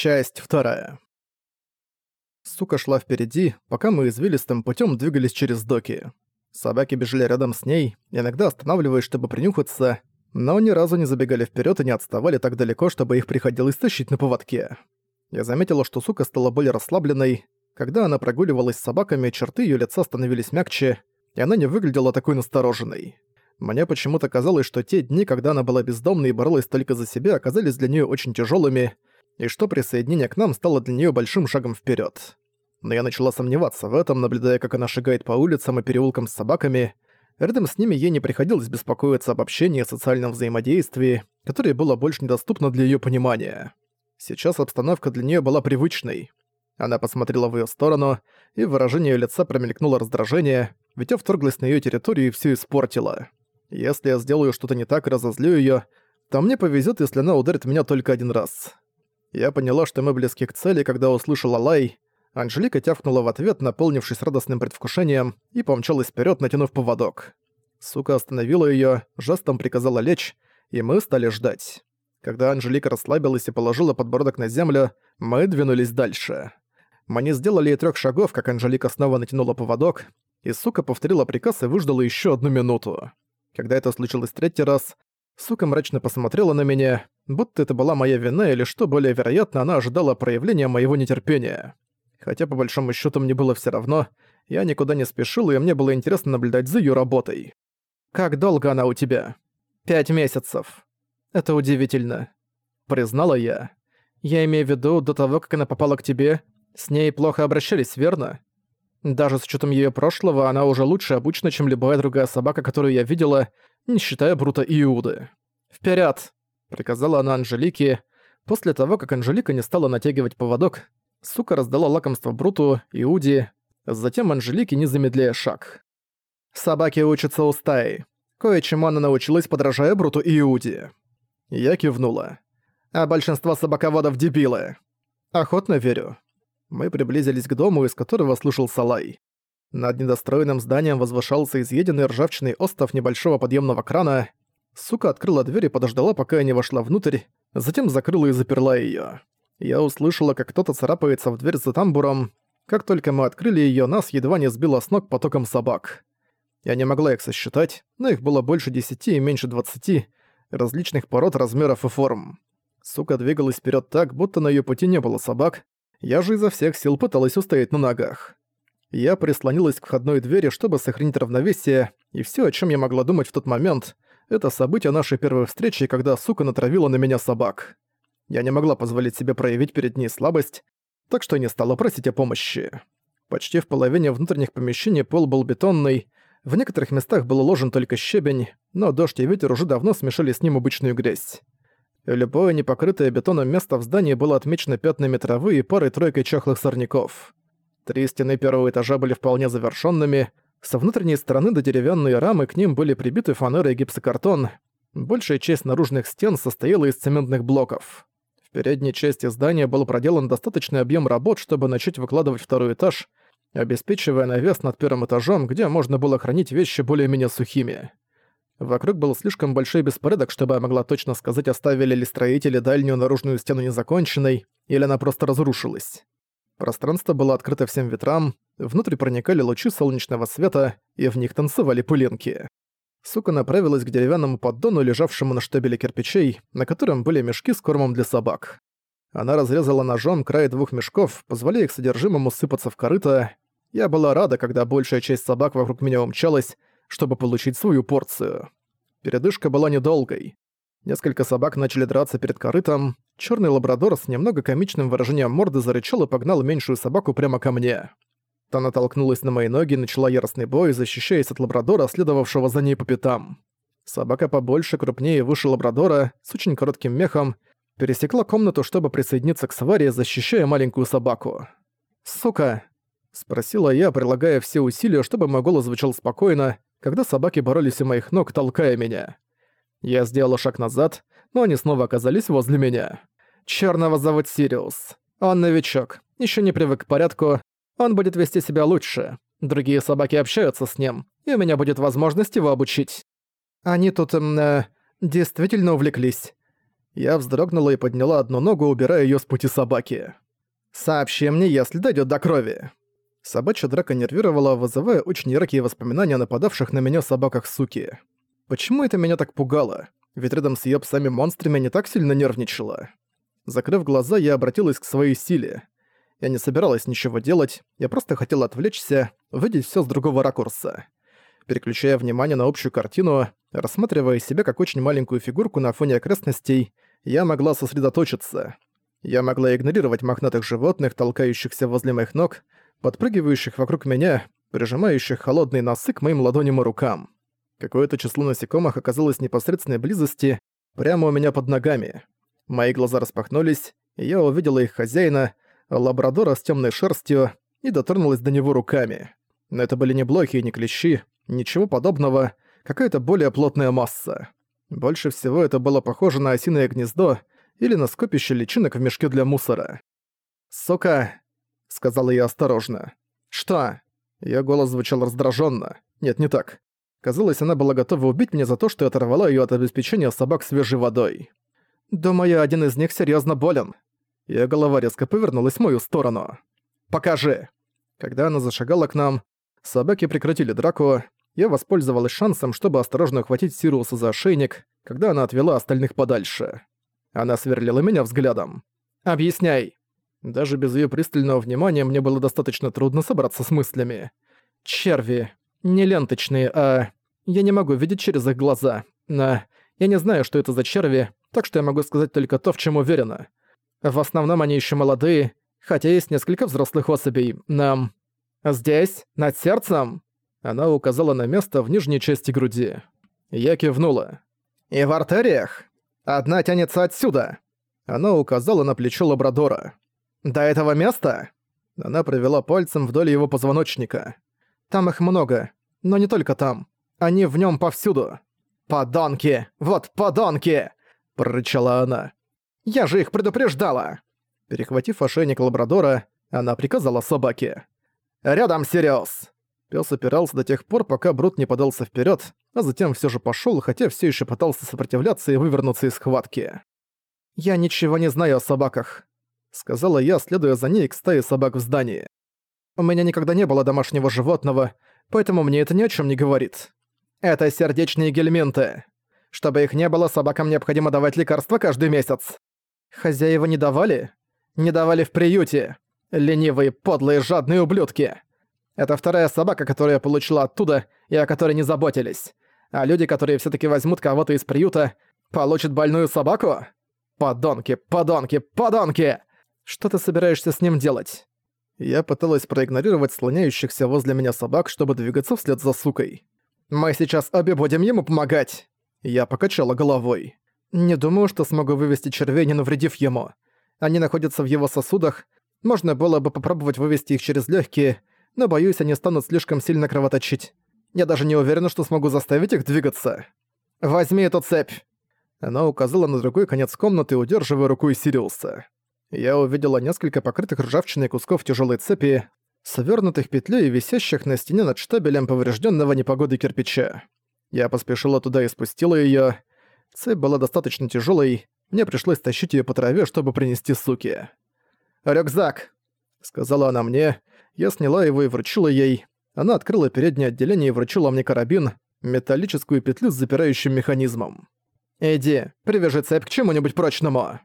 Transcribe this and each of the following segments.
Часть вторая. Сука шла впереди, пока мы извилистым путем двигались через доки. Собаки бежали рядом с ней, иногда останавливаясь, чтобы принюхаться, но ни разу не забегали вперед и не отставали так далеко, чтобы их приходилось тащить на поводке. Я заметила, что сука стала более расслабленной. Когда она прогуливалась с собаками, черты ее лица становились мягче, и она не выглядела такой настороженной. Мне почему-то казалось, что те дни, когда она была бездомной и боролась только за себя, оказались для нее очень тяжелыми, и что присоединение к нам стало для нее большим шагом вперед. Но я начала сомневаться в этом, наблюдая, как она шагает по улицам и переулкам с собаками. Рядом с ними ей не приходилось беспокоиться об общении и социальном взаимодействии, которое было больше недоступно для ее понимания. Сейчас обстановка для нее была привычной. Она посмотрела в ее сторону, и в выражении лица промелькнуло раздражение, ведь я вторглась на ее территорию и все испортила. Если я сделаю что-то не так и разозлю ее, то мне повезет, если она ударит меня только один раз. Я поняла, что мы близки к цели, когда услышала лай. Анжелика тявкнула в ответ, наполнившись радостным предвкушением, и помчалась вперед, натянув поводок. Сука остановила ее, жестом приказала лечь, и мы стали ждать. Когда Анжелика расслабилась и положила подбородок на землю, мы двинулись дальше. Мы не сделали и трех шагов, как Анжелика снова натянула поводок, и сука повторила приказ и выждала еще одну минуту. Когда это случилось третий раз, сука мрачно посмотрела на меня, будто это была моя вина или, что более вероятно, она ожидала проявления моего нетерпения. Хотя по большому счету мне было все равно, я никуда не спешил, и мне было интересно наблюдать за ее работой. «Как долго она у тебя?» «Пять месяцев». «Это удивительно», — признала я. «Я имею в виду, до того, как она попала к тебе, с ней плохо обращались, верно?» Даже с учетом ее прошлого, она уже лучше обучена, чем любая другая собака, которую я видела, не считая Брута и Иуды. Вперед! приказала она Анжелике. После того, как Анжелика не стала натягивать поводок, сука раздала лакомство Бруту, Иуде, затем Анжелике, не замедляя шаг. Собаки учатся у стаи. Кое-чему она научилась, подражая Бруту и Иуде. Я кивнула. А большинство собаководов дебилы. Охотно верю. Мы приблизились к дому, из которого слушал Салай. Над недостроенным зданием возвышался изъеденный ржавчиной остов небольшого подъемного крана. Сука открыла дверь и подождала, пока я не вошла внутрь, затем закрыла и заперла ее. Я услышала, как кто-то царапается в дверь за тамбуром. Как только мы открыли ее, нас едва не сбило с ног потоком собак. Я не могла их сосчитать, но их было больше десяти и меньше двадцати, различных пород, размеров и форм. Сука двигалась вперед так, будто на ее пути не было собак, я же изо всех сил пыталась устоять на ногах. Я прислонилась к входной двери, чтобы сохранить равновесие, и все, о чем я могла думать в тот момент, это событие нашей первой встречи, когда сука натравила на меня собак. Я не могла позволить себе проявить перед ней слабость, так что не стала просить о помощи. Почти в половине внутренних помещений пол был бетонный, в некоторых местах был уложен только щебень, но дождь и ветер уже давно смешали с ним обычную грязь. Любое непокрытое бетоном место в здании было отмечено пятнами травы и парой-тройкой чахлых сорняков. Три стены первого этажа были вполне завершенными. Со внутренней стороны до деревянной рамы к ним были прибиты фанеры и гипсокартон. Большая часть наружных стен состояла из цементных блоков. В передней части здания был проделан достаточный объем работ, чтобы начать выкладывать второй этаж, обеспечивая навес над первым этажом, где можно было хранить вещи более-менее сухими. Вокруг был слишком большой беспорядок, чтобы я могла точно сказать, оставили ли строители дальнюю наружную стену незаконченной, или она просто разрушилась. Пространство было открыто всем ветрам, внутрь проникали лучи солнечного света, и в них танцевали пылинки. Сука направилась к деревянному поддону, лежавшему на штабеле кирпичей, на котором были мешки с кормом для собак. Она разрезала ножом край двух мешков, позволяя их содержимому сыпаться в корыто. Я была рада, когда большая часть собак вокруг меня умчалась, чтобы получить свою порцию. Передышка была недолгой. Несколько собак начали драться перед корытом. Черный лабрадор с немного комичным выражением морды зарычал и погнал меньшую собаку прямо ко мне. Та натолкнулась на мои ноги и начала яростный бой, защищаясь от лабрадора, следовавшего за ней по пятам. Собака побольше, крупнее и выше лабрадора, с очень коротким мехом, пересекла комнату, чтобы присоединиться к сваре, защищая маленькую собаку. «Сука!» — спросила я, прилагая все усилия, чтобы мой голос звучал спокойно, когда собаки боролись у моих ног, толкая меня. Я сделала шаг назад, но они снова оказались возле меня. Черного зовут Сириус. Он новичок, еще не привык к порядку, он будет вести себя лучше. Другие собаки общаются с ним, и у меня будет возможность его обучить. Они тут, э, действительно увлеклись. Я вздрогнула и подняла одну ногу, убирая её с пути собаки. «Сообщи мне, если дойдёт до крови». Собачья драка нервировала, вызывая очень яркие воспоминания о нападавших на меня собаках суки. Почему это меня так пугало? Ведь рядом с её псами-монстрами не так сильно нервничала. Закрыв глаза, я обратилась к своей силе. Я не собиралась ничего делать, я просто хотела отвлечься, увидеть всё с другого ракурса. Переключая внимание на общую картину, рассматривая себя как очень маленькую фигурку на фоне окрестностей, я могла сосредоточиться. Я могла игнорировать мохнатых животных, толкающихся возле моих ног, подпрыгивающих вокруг меня, прижимающих холодные носы к моим ладоням и рукам. Какое-то число насекомых оказалось в непосредственной близости, прямо у меня под ногами. Мои глаза распахнулись, и я увидела их хозяина, лабрадора с темной шерстью, и дотронулась до него руками. Но это были не блоки и не клещи, ничего подобного, какая-то более плотная масса. Больше всего это было похоже на осиное гнездо или на скопище личинок в мешке для мусора. «Сука!» — сказала я осторожно. «Что?» Её голос звучал раздражённо. Нет, не так. Казалось, она была готова убить меня за то, что я оторвала её от обеспечения собак свежей водой. «Думаю, один из них серьёзно болен». Её голова резко повернулась в мою сторону. «Покажи!» Когда она зашагала к нам, собаки прекратили драку, я воспользовалась шансом, чтобы осторожно ухватить Сируса за ошейник, когда она отвела остальных подальше. Она сверлила меня взглядом. «Объясняй!» Даже без её пристального внимания мне было достаточно трудно собраться с мыслями. Черви. Не ленточные, а... Я не могу видеть через их глаза. На... Я не знаю, что это за черви, так что я могу сказать только то, в чем уверена. В основном они ещё молодые, хотя есть несколько взрослых особей. Нам... Здесь? Над сердцем? Она указала на место в нижней части груди. Я кивнула. «И в артериях? Одна тянется отсюда!» Она указала на плечо лабрадора. «До этого места?» Она провела пальцем вдоль его позвоночника. «Там их много, но не только там. Они в нем повсюду». «Подонки! Вот подонки!» – прорычала она. «Я же их предупреждала!» Перехватив ошейник лабрадора, она приказала собаке. «Рядом, Сириус!» Пёс опирался до тех пор, пока Брут не подался вперед, а затем все же пошел, хотя все еще пытался сопротивляться и вывернуться из схватки. «Я ничего не знаю о собаках сказала я, следуя за ней к стае собак в здании. У меня никогда не было домашнего животного, поэтому мне это ни о чем не говорит. Это сердечные гельминты. Чтобы их не было, собакам необходимо давать лекарства каждый месяц. Хозяева не давали? Не давали в приюте. Ленивые, подлые, жадные ублюдки. Это вторая собака, которую я получила оттуда и о которой не заботились. А люди, которые все таки возьмут кого-то из приюта, получат больную собаку? Подонки, подонки, подонки! Что ты собираешься с ним делать?» Я пыталась проигнорировать слоняющихся возле меня собак, чтобы двигаться вслед за сукой. «Мы сейчас обе будем ему помогать!» Я покачала головой. «Не думаю, что смогу вывести червей, не навредив ему. Они находятся в его сосудах. Можно было бы попробовать вывести их через легкие, но боюсь, они станут слишком сильно кровоточить. Я даже не уверена, что смогу заставить их двигаться. Возьми эту цепь!» Она указала на другой конец комнаты, удерживая рукой Сириуса я увидела несколько покрытых ржавчиной кусков тяжелой цепи, свернутых петлей и висящих на стене над штабелем поврежденного непогоды кирпича. Я поспешила туда и спустила ее. Цепь была достаточно тяжелой, мне пришлось тащить ее по траве, чтобы принести суки. «Рюкзак!» — сказала она мне. Я сняла его и вручила ей. Она открыла переднее отделение и вручила мне карабин, металлическую петлю с запирающим механизмом. «Иди, привяжи цепь к чему-нибудь прочному!»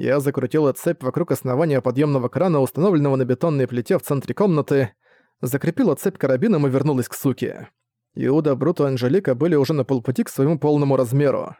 Я закрутила цепь вокруг основания подъемного крана, установленного на бетонной плите в центре комнаты, закрепила цепь карабином и вернулась к суке. Иуда, Брут и Анжелика были уже на полпути к своему полному размеру.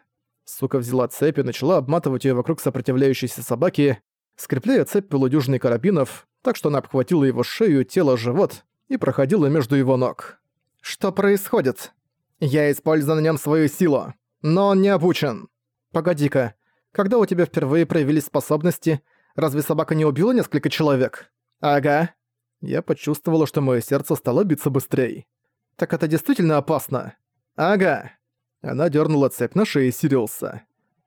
Сука взяла цепь и начала обматывать ее вокруг сопротивляющейся собаки, скрепляя цепь полудюжиной карабинов, так что она обхватила его шею, тело, живот и проходила между его ног. «Что происходит?» «Я использую на нем свою силу, но он не обучен». «Погоди-ка, когда у тебя впервые проявились способности, разве собака не убила несколько человек? Ага. Я почувствовала, что мое сердце стало биться быстрее. Так это действительно опасно. Ага. Она дернула цепь на шее Сириуса.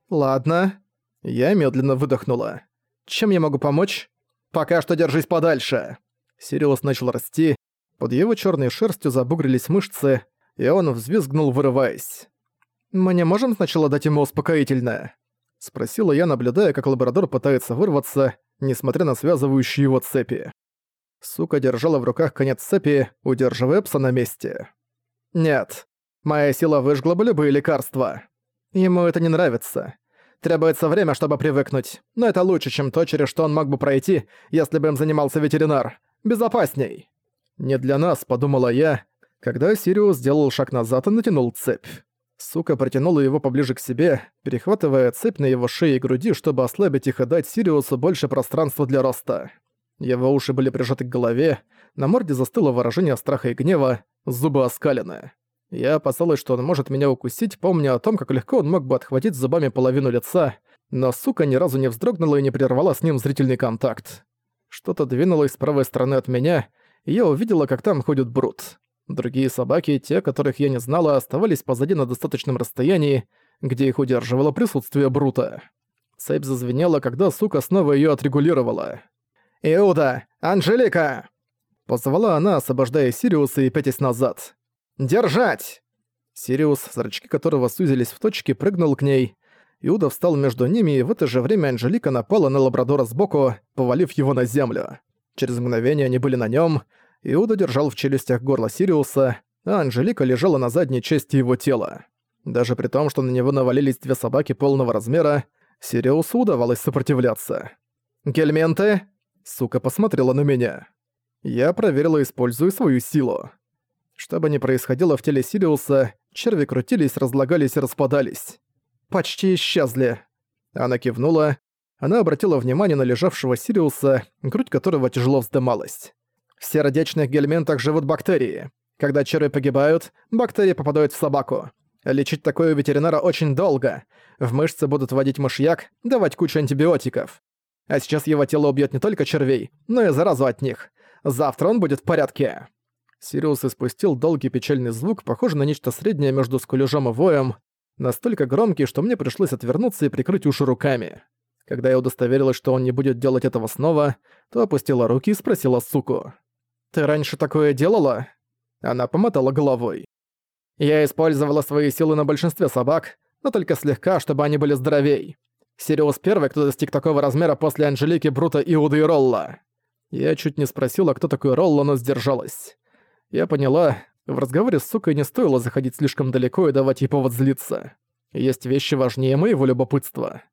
Ладно. Я медленно выдохнула. Чем я могу помочь? Пока что держись подальше. Сириус начал расти. Под его черной шерстью забугрились мышцы, и он взвизгнул, вырываясь. «Мы не можем сначала дать ему успокоительное?» Спросила я, наблюдая, как лабрадор пытается вырваться, несмотря на связывающие его цепи. Сука держала в руках конец цепи, удерживая пса на месте. «Нет, моя сила выжгла бы любые лекарства. Ему это не нравится. Требуется время, чтобы привыкнуть, но это лучше, чем то, через что он мог бы пройти, если бы им занимался ветеринар. Безопасней». «Не для нас», — подумала я, когда Сириус сделал шаг назад и натянул цепь. Сука протянула его поближе к себе, перехватывая цепь на его шее и груди, чтобы ослабить их и дать Сириусу больше пространства для роста. Его уши были прижаты к голове, на морде застыло выражение страха и гнева, зубы оскалены. Я опасалась, что он может меня укусить, помня о том, как легко он мог бы отхватить зубами половину лица, но сука ни разу не вздрогнула и не прервала с ним зрительный контакт. Что-то двинулось с правой стороны от меня, и я увидела, как там ходит Брут. Другие собаки, те, которых я не знала, оставались позади на достаточном расстоянии, где их удерживало присутствие Брута. Цепь зазвенела, когда сука снова её отрегулировала. «Иуда! Анжелика!» Позвала она, освобождая Сириуса и пятясь назад. «Держать!» Сириус, зрачки которого сузились в точке, прыгнул к ней. Иуда встал между ними, и в это же время Анжелика напала на лабрадора сбоку, повалив его на землю. Через мгновение они были на нём, Иуда держал в челюстях горло Сириуса, а Анжелика лежала на задней части его тела. Даже при том, что на него навалились две собаки полного размера, Сириусу удавалось сопротивляться. «Гельменты!» Сука посмотрела на меня. Я проверила, используя свою силу. Что бы ни происходило в теле Сириуса, черви крутились, разлагались и распадались. Почти исчезли. Она кивнула. Она обратила внимание на лежавшего Сириуса, грудь которого тяжело вздымалась. В сердечных гельминтах живут бактерии. Когда черви погибают, бактерии попадают в собаку. Лечить такое у ветеринара очень долго. В мышцы будут вводить мышьяк, давать кучу антибиотиков. А сейчас его тело убьет не только червей, но и заразу от них. Завтра он будет в порядке. Сириус испустил долгий печальный звук, похожий на нечто среднее между скулежом и воем, настолько громкий, что мне пришлось отвернуться и прикрыть уши руками. Когда я удостоверилась, что он не будет делать этого снова, то опустила руки и спросила суку. «Ты раньше такое делала?» Она помотала головой. «Я использовала свои силы на большинстве собак, но только слегка, чтобы они были здоровей. Сириус первый, кто достиг такого размера после Анжелики, Брута, Иуды и Ролла». Я чуть не спросила, кто такой Ролла, но сдержалась. Я поняла, в разговоре с сукой не стоило заходить слишком далеко и давать ей повод злиться. Есть вещи важнее моего любопытства.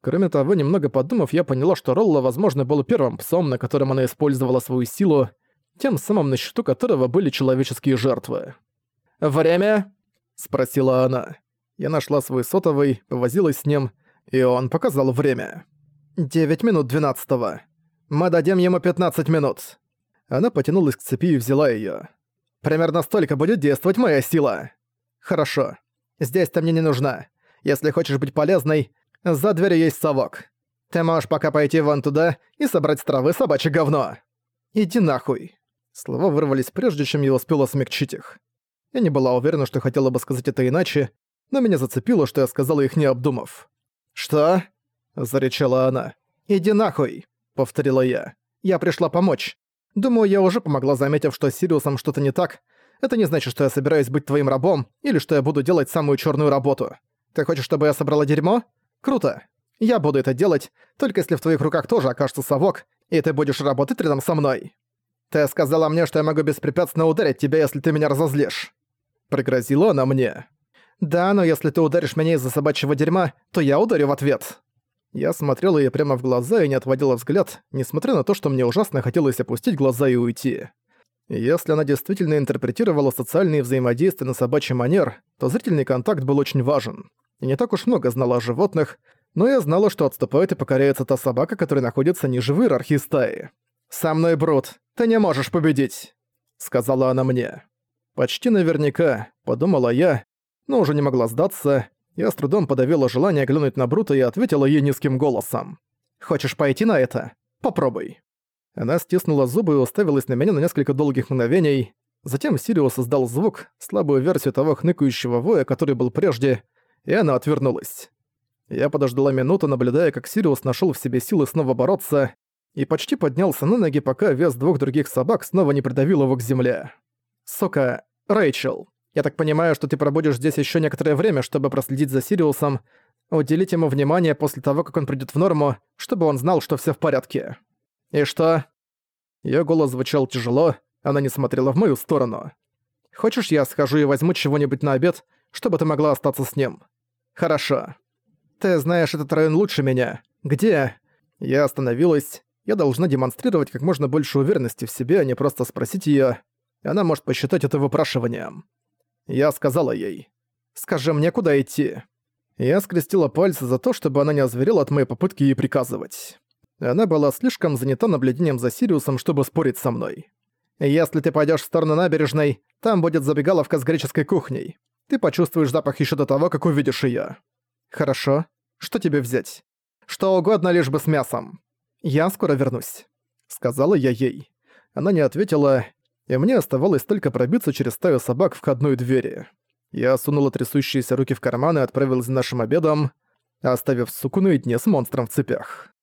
Кроме того, немного подумав, я поняла, что Ролла, возможно, был первым псом, на котором она использовала свою силу, тем самым на счету которого были человеческие жертвы. «Время?» — спросила она. Я нашла свой сотовый, повозилась с ним, и он показал время. «Девять минут двенадцатого. Мы дадим ему пятнадцать минут». Она потянулась к цепи и взяла её. «Примерно столько будет действовать моя сила». «Хорошо. Здесь ты мне не нужна. Если хочешь быть полезной, за дверью есть совок. Ты можешь пока пойти вон туда и собрать с травы собачье говно. Иди нахуй». Слова вырвались прежде, чем я успела смягчить их. Я не была уверена, что хотела бы сказать это иначе, но меня зацепило, что я сказала их не обдумав. «Что?» – зарычала она. «Иди нахуй!» – повторила я. «Я пришла помочь. Думаю, я уже помогла, заметив, что с Сириусом что-то не так. Это не значит, что я собираюсь быть твоим рабом, или что я буду делать самую черную работу. Ты хочешь, чтобы я собрала дерьмо? Круто. Я буду это делать, только если в твоих руках тоже окажется совок, и ты будешь работать рядом со мной. «Ты сказала мне, что я могу беспрепятственно ударить тебя, если ты меня разозлишь». Пригрозила она мне. «Да, но если ты ударишь меня из-за собачьего дерьма, то я ударю в ответ». Я смотрела ей прямо в глаза и не отводила взгляд, несмотря на то, что мне ужасно хотелось опустить глаза и уйти. Если она действительно интерпретировала социальные взаимодействия на собачий манер, то зрительный контакт был очень важен. И не так уж много знала о животных, но я знала, что отступает и покоряется та собака, которая находится ниже в иерархии стаи. «Со мной, Брут, ты не можешь победить», — сказала она мне. «Почти наверняка», — подумала я, но уже не могла сдаться. Я с трудом подавила желание глянуть на Брута и ответила ей низким голосом. «Хочешь пойти на это? Попробуй». Она стиснула зубы и уставилась на меня на несколько долгих мгновений. Затем Сириус издал звук, слабую версию того хныкающего воя, который был прежде, и она отвернулась. Я подождала минуту, наблюдая, как Сириус нашел в себе силы снова бороться, и почти поднялся на ноги, пока вес двух других собак снова не придавил его к земле. «Сука, Рэйчел, я так понимаю, что ты пробудешь здесь еще некоторое время, чтобы проследить за Сириусом. Уделить ему внимание после того, как он придёт в норму, чтобы он знал, что всё в порядке. И что? Её голос звучал тяжело, она не смотрела в мою сторону. Хочешь, я схожу и возьму чего-нибудь на обед, чтобы ты могла остаться с ним? Хорошо. Ты знаешь этот район лучше меня. Где? Я остановилась. Я должна демонстрировать как можно больше уверенности в себе, а не просто спросить её. Она может посчитать это выпрашиванием. Я сказала ей. «Скажи мне, куда идти?» Я скрестила пальцы за то, чтобы она не озверела от моей попытки ей приказывать. Она была слишком занята наблюдением за Сириусом, чтобы спорить со мной. «Если ты пойдёшь в сторону набережной, там будет забегаловка с греческой кухней. Ты почувствуешь запах ещё до того, как увидишь её». «Хорошо. Что тебе взять?» «Что угодно, лишь бы с мясом». «Я скоро вернусь», — сказала я ей. Она не ответила, и мне оставалось только пробиться через стаю собак в входной двери. Я сунула трясущиеся руки в карман и отправилась за нашим обедом, оставив суку наедине с монстром в цепях.